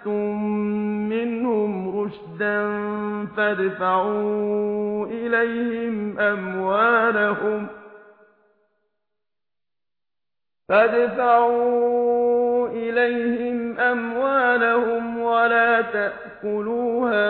أَخَذْتُم مِّنْهُمْ رُشْدًا فَادْفَعُوا إِلَيْهِمْ أَمْوَالَهُمْ فَادْفَعُوا إِلَيْهِمْ أَمْوَالَهُمْ وَلَا تَأْكُلُوهَا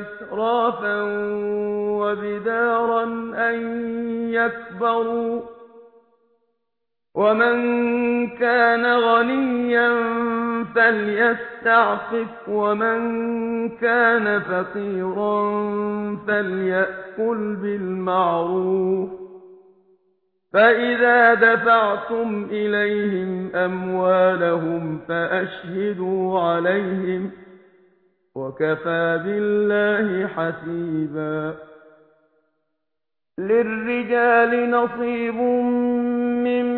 إِسْرَافًا وَبِدَارًا أَن يَكْبَرُوا وَمَن كَانَ غَنِيًّا فَلْيَسْتَعْفِفْ وَمَن كَانَ فَقِيرًا فَلْيَأْكُلْ بِالْمَعْرُوفِ ۚ فَإِذَا دَفَعْتُمْ إِلَيْهِمْ أَمْوَالَهُمْ فَأَشْهِدُوا عَلَيْهِمْ ۚ وَكَفَىٰ بِاللَّهِ حَسِيبًا لِّلرِّجَالِ نَصِيبٌ مِّمَّا